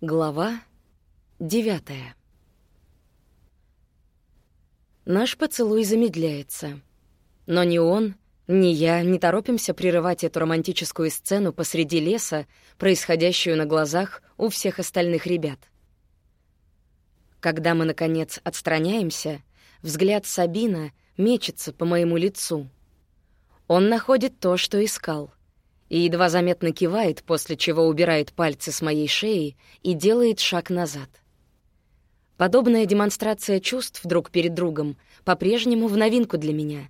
Глава девятая. Наш поцелуй замедляется. Но ни он, ни я не торопимся прерывать эту романтическую сцену посреди леса, происходящую на глазах у всех остальных ребят. Когда мы, наконец, отстраняемся, взгляд Сабина мечется по моему лицу. Он находит то, что искал — и едва заметно кивает, после чего убирает пальцы с моей шеи и делает шаг назад. Подобная демонстрация чувств друг перед другом по-прежнему в новинку для меня.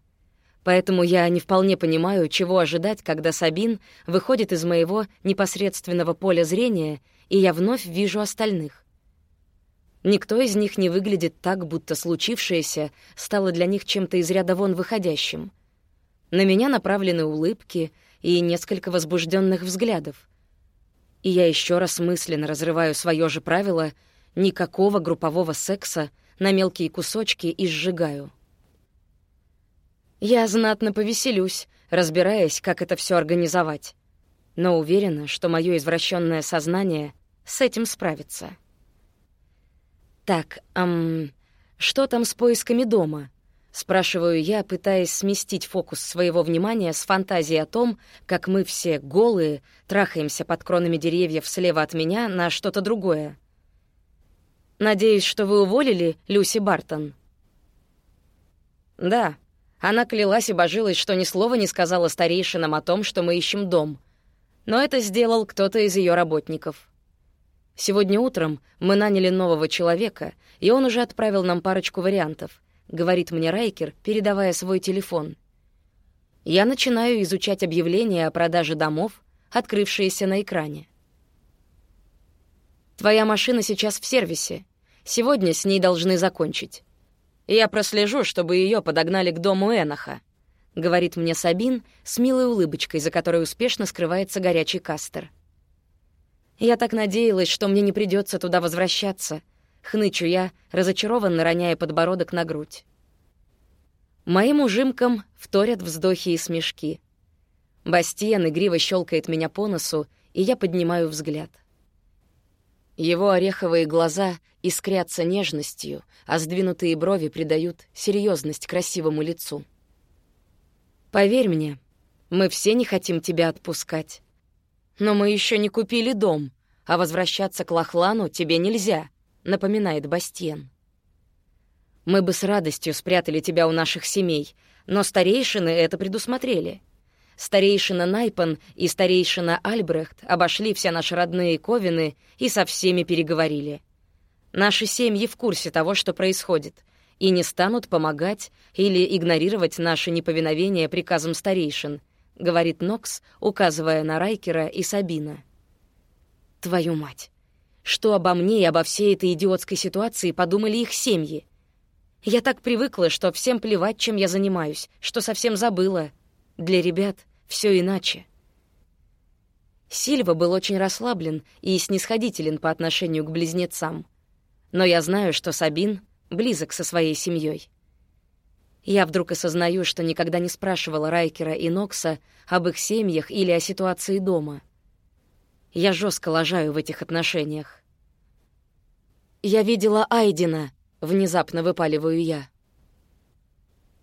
Поэтому я не вполне понимаю, чего ожидать, когда Сабин выходит из моего непосредственного поля зрения, и я вновь вижу остальных. Никто из них не выглядит так, будто случившееся стало для них чем-то из ряда вон выходящим. На меня направлены улыбки — и несколько возбужденных взглядов. И я еще раз мысленно разрываю свое же правило никакого группового секса на мелкие кусочки и сжигаю. Я знатно повеселюсь, разбираясь, как это все организовать. Но уверена, что мое извращенное сознание с этим справится. Так, ам, что там с поисками дома? Спрашиваю я, пытаясь сместить фокус своего внимания с фантазии о том, как мы все голые трахаемся под кронами деревьев слева от меня на что-то другое. «Надеюсь, что вы уволили Люси Бартон?» «Да». Она клялась и божилась, что ни слова не сказала старейшинам о том, что мы ищем дом. Но это сделал кто-то из ее работников. Сегодня утром мы наняли нового человека, и он уже отправил нам парочку вариантов —— говорит мне Райкер, передавая свой телефон. Я начинаю изучать объявления о продаже домов, открывшиеся на экране. «Твоя машина сейчас в сервисе. Сегодня с ней должны закончить. Я прослежу, чтобы ее подогнали к дому Эноха», — говорит мне Сабин с милой улыбочкой, за которой успешно скрывается горячий кастер. Я так надеялась, что мне не придется туда возвращаться — Хнычу я, разочарованно роняя подбородок на грудь. Моим ужимкам вторят вздохи и смешки. Бастиен игриво щелкает меня по носу, и я поднимаю взгляд. Его ореховые глаза искрятся нежностью, а сдвинутые брови придают серьезность красивому лицу. «Поверь мне, мы все не хотим тебя отпускать. Но мы еще не купили дом, а возвращаться к Лохлану тебе нельзя», напоминает Бастиен. «Мы бы с радостью спрятали тебя у наших семей, но старейшины это предусмотрели. Старейшина Найпан и старейшина Альбрехт обошли все наши родные ковины и со всеми переговорили. Наши семьи в курсе того, что происходит, и не станут помогать или игнорировать наше неповиновение приказам старейшин», — говорит Нокс, указывая на Райкера и Сабина. «Твою мать! Что обо мне и обо всей этой идиотской ситуации подумали их семьи? Я так привыкла, что всем плевать, чем я занимаюсь, что совсем забыла. Для ребят все иначе. Сильва был очень расслаблен и снисходителен по отношению к близнецам. Но я знаю, что Сабин близок со своей семьей. Я вдруг осознаю, что никогда не спрашивала Райкера и Нокса об их семьях или о ситуации дома. Я жестко лажаю в этих отношениях. «Я видела Айдена», — внезапно выпаливаю я.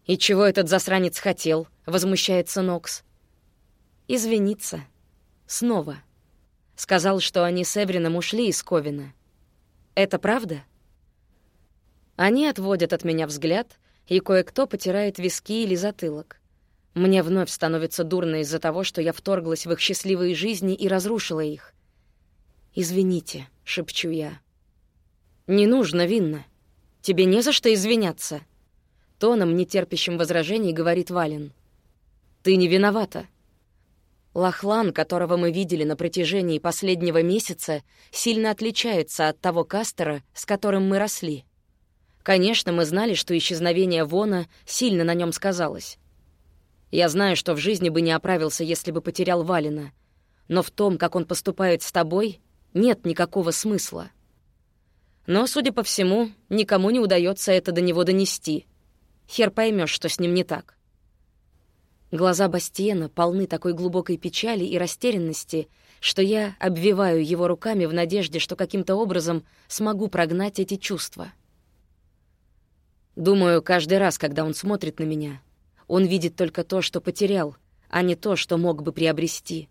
«И чего этот засранец хотел?» — возмущается Нокс. «Извиниться. Снова. Сказал, что они с Эврином ушли из Ковина. Это правда?» Они отводят от меня взгляд, и кое-кто потирает виски или затылок. Мне вновь становится дурно из-за того, что я вторглась в их счастливые жизни и разрушила их. «Извините», — шепчу я. «Не нужно, Винна. Тебе не за что извиняться». Тоном, нетерпящим возражений, говорит Вален. «Ты не виновата». Лохлан, которого мы видели на протяжении последнего месяца, сильно отличается от того Кастера, с которым мы росли. Конечно, мы знали, что исчезновение Вона сильно на нем сказалось. Я знаю, что в жизни бы не оправился, если бы потерял Валина. Но в том, как он поступает с тобой, нет никакого смысла. Но, судя по всему, никому не удается это до него донести. Хер поймешь, что с ним не так. Глаза Бастиена полны такой глубокой печали и растерянности, что я обвиваю его руками в надежде, что каким-то образом смогу прогнать эти чувства. Думаю, каждый раз, когда он смотрит на меня, он видит только то, что потерял, а не то, что мог бы приобрести.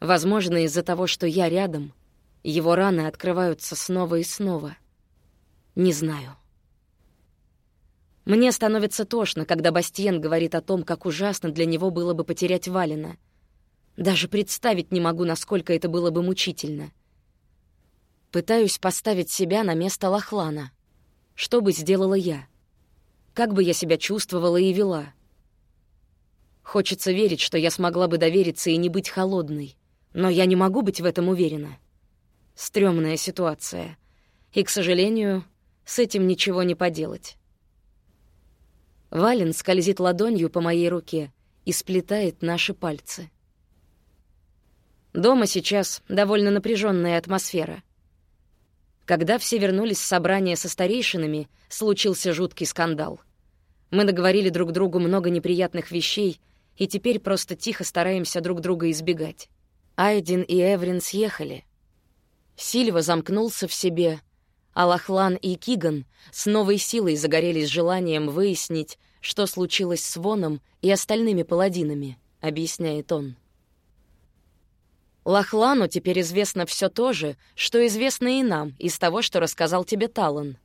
Возможно, из-за того, что я рядом, его раны открываются снова и снова. Не знаю. Мне становится тошно, когда Бастиен говорит о том, как ужасно для него было бы потерять Валина. Даже представить не могу, насколько это было бы мучительно. Пытаюсь поставить себя на место Лохлана. Что бы сделала я? Как бы я себя чувствовала и вела? Хочется верить, что я смогла бы довериться и не быть холодной. Но я не могу быть в этом уверена. Стрёмная ситуация. И, к сожалению, с этим ничего не поделать. Вален скользит ладонью по моей руке и сплетает наши пальцы. Дома сейчас довольно напряженная атмосфера. Когда все вернулись с собрания со старейшинами, случился жуткий скандал. Мы договорили друг другу много неприятных вещей и теперь просто тихо стараемся друг друга избегать. Айдин и Эврин съехали. Сильва замкнулся в себе — Алахлан и Киган с новой силой загорелись желанием выяснить, что случилось с Воном и остальными паладинами, объясняет он. Лахлану теперь известно все то же, что известно и нам из того, что рассказал тебе Талан.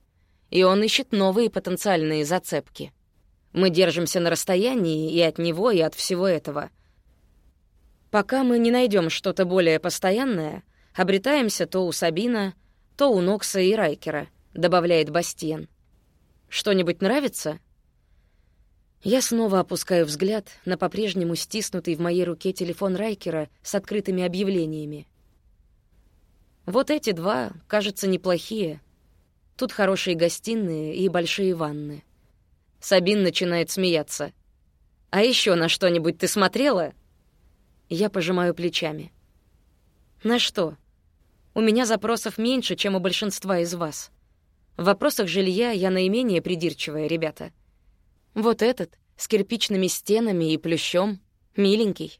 И он ищет новые потенциальные зацепки. Мы держимся на расстоянии и от него, и от всего этого. Пока мы не найдем что-то более постоянное, обретаемся то у Сабина, то у Нокса и Райкера», — добавляет Бастиен. «Что-нибудь нравится?» Я снова опускаю взгляд на по-прежнему стиснутый в моей руке телефон Райкера с открытыми объявлениями. Вот эти два, кажется, неплохие. Тут хорошие гостиные и большие ванны. Сабин начинает смеяться. «А еще на что-нибудь ты смотрела?» Я пожимаю плечами. «На что?» У меня запросов меньше, чем у большинства из вас. В вопросах жилья я наименее придирчивая, ребята. Вот этот, с кирпичными стенами и плющом, миленький.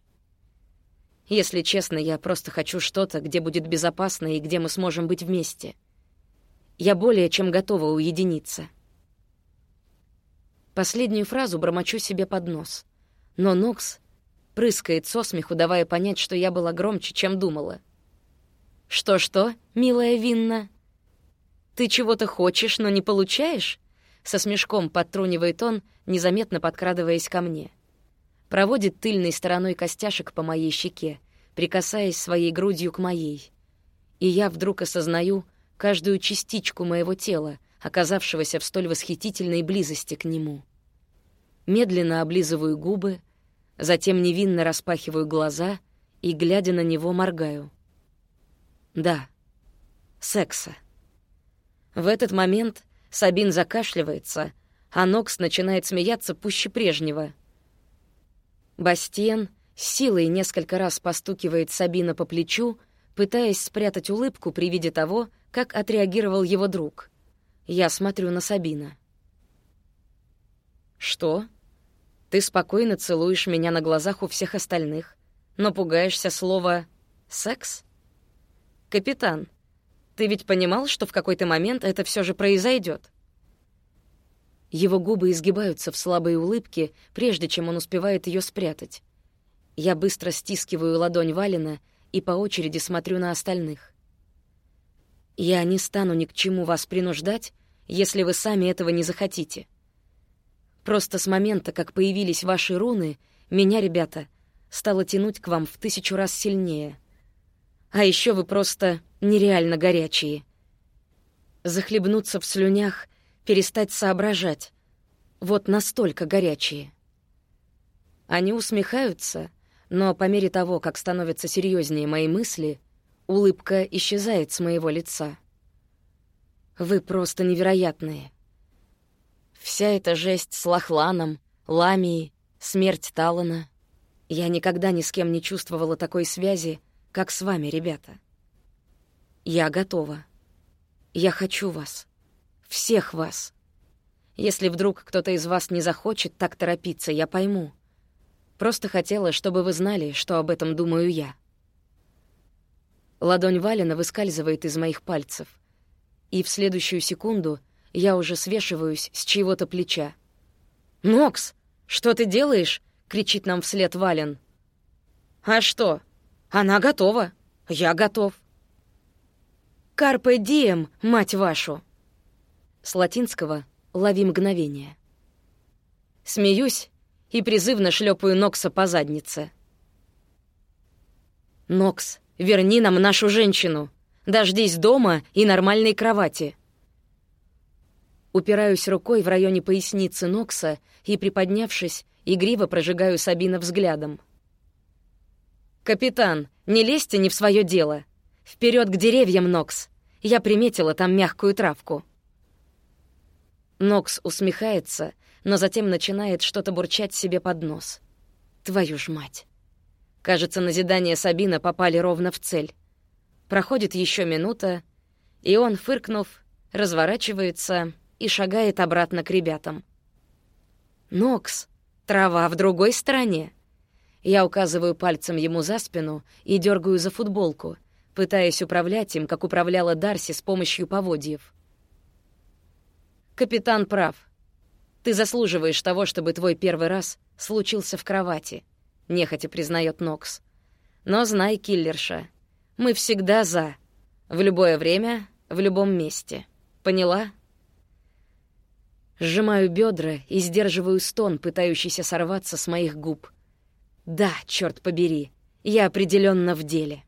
Если честно, я просто хочу что-то, где будет безопасно и где мы сможем быть вместе. Я более чем готова уединиться. Последнюю фразу бормочу себе под нос. Но Нокс прыскает со смеху, давая понять, что я была громче, чем думала — «Что-что, милая Винна? Ты чего-то хочешь, но не получаешь?» Со смешком подтрунивает он, незаметно подкрадываясь ко мне. Проводит тыльной стороной костяшек по моей щеке, прикасаясь своей грудью к моей. И я вдруг осознаю каждую частичку моего тела, оказавшегося в столь восхитительной близости к нему. Медленно облизываю губы, затем невинно распахиваю глаза и, глядя на него, моргаю — да, секса. В этот момент Сабин закашливается, а Нокс начинает смеяться пуще прежнего. Бастиен силой несколько раз постукивает Сабина по плечу, пытаясь спрятать улыбку при виде того, как отреагировал его друг. Я смотрю на Сабина. «Что? Ты спокойно целуешь меня на глазах у всех остальных, но пугаешься слова «секс»?» «Капитан, ты ведь понимал, что в какой-то момент это все же произойдет? Его губы изгибаются в слабой улыбке, прежде чем он успевает ее спрятать. Я быстро стискиваю ладонь Валина и по очереди смотрю на остальных. Я не стану ни к чему вас принуждать, если вы сами этого не захотите. Просто с момента, как появились ваши руны, меня, ребята, стало тянуть к вам в тысячу раз сильнее — а еще вы просто нереально горячие. Захлебнуться в слюнях, перестать соображать. Вот настолько горячие. Они усмехаются, но по мере того, как становятся серьезнее мои мысли, улыбка исчезает с моего лица. Вы просто невероятные. Вся эта жесть с Лохланом, Ламией, смерть Талана. Я никогда ни с кем не чувствовала такой связи, как с вами, ребята. Я готова. Я хочу вас. Всех вас. Если вдруг кто-то из вас не захочет так торопиться, я пойму. Просто хотела, чтобы вы знали, что об этом думаю я. Ладонь Валина выскальзывает из моих пальцев. И в следующую секунду я уже свешиваюсь с чьего-то плеча. «Нокс, что ты делаешь?» — кричит нам вслед Вален. «А что? Она готова. Я готов». «Карпе дием, мать вашу!» С латинского «лови мгновение». Смеюсь и призывно шлепаю Нокса по заднице. «Нокс, верни нам нашу женщину. Дождись дома и нормальной кровати». Упираюсь рукой в районе поясницы Нокса и, приподнявшись, игриво прожигаю Сабина взглядом. «Капитан, не лезьте не в свое дело. Вперед к деревьям, Нокс. Я приметила там мягкую травку». Нокс усмехается, но затем начинает что-то бурчать себе под нос. Твою ж мать. Кажется, назидания Сабина попали ровно в цель. Проходит еще минута, и он, фыркнув, разворачивается и шагает обратно к ребятам. «Нокс, трава в другой стороне». Я указываю пальцем ему за спину и дергаю за футболку, пытаясь управлять им, как управляла Дарси с помощью поводьев. «Капитан прав. Ты заслуживаешь того, чтобы твой первый раз случился в кровати», — нехотя признает Нокс. «Но знай, киллерша, мы всегда за. В любое время, в любом месте. Поняла?» Сжимаю бедра и сдерживаю стон, пытающийся сорваться с моих губ. «Да, черт побери, я определенно в деле».